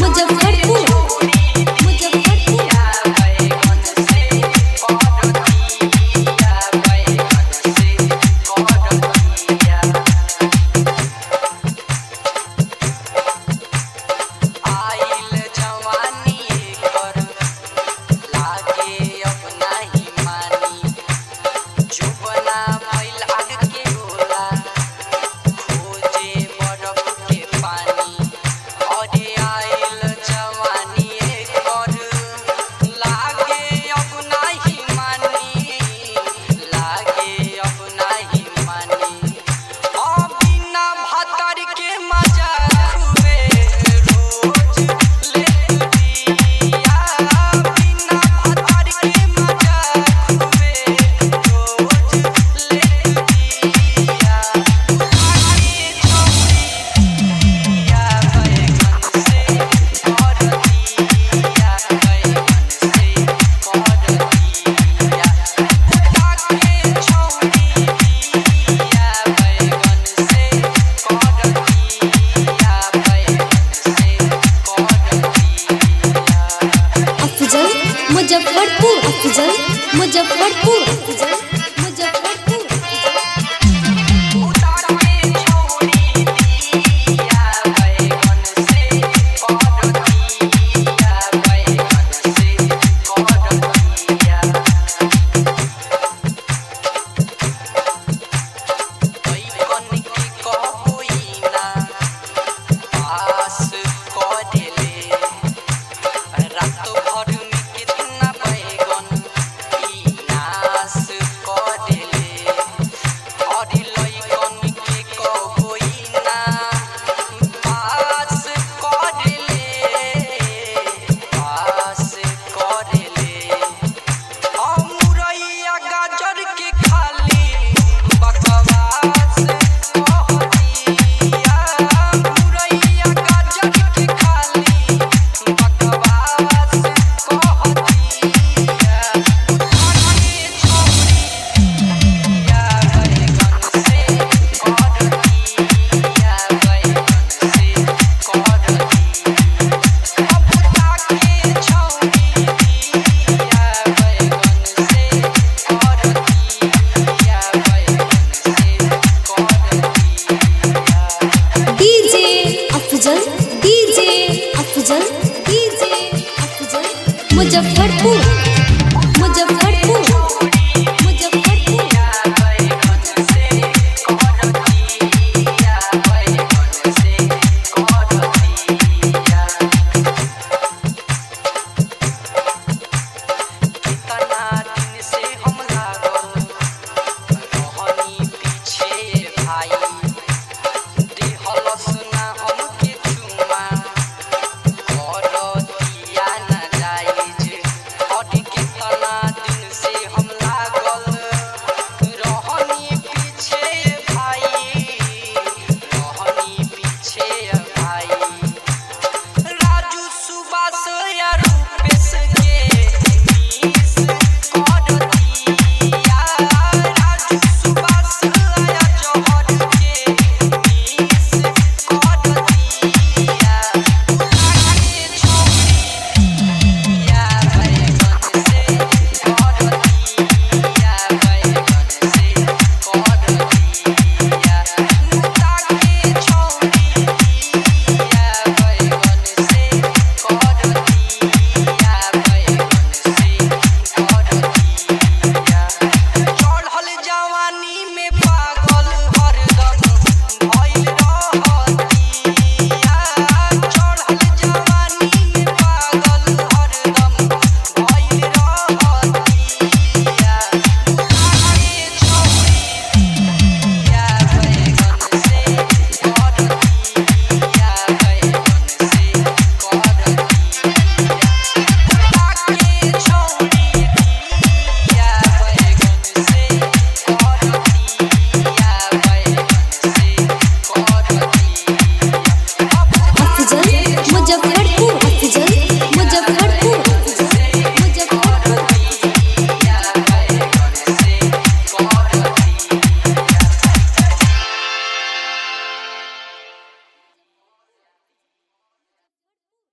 Muzaffarpur Afzal Muzaffarpur Afzal Muzaffarpur Afzal. Muzaffarpur. soy arroz.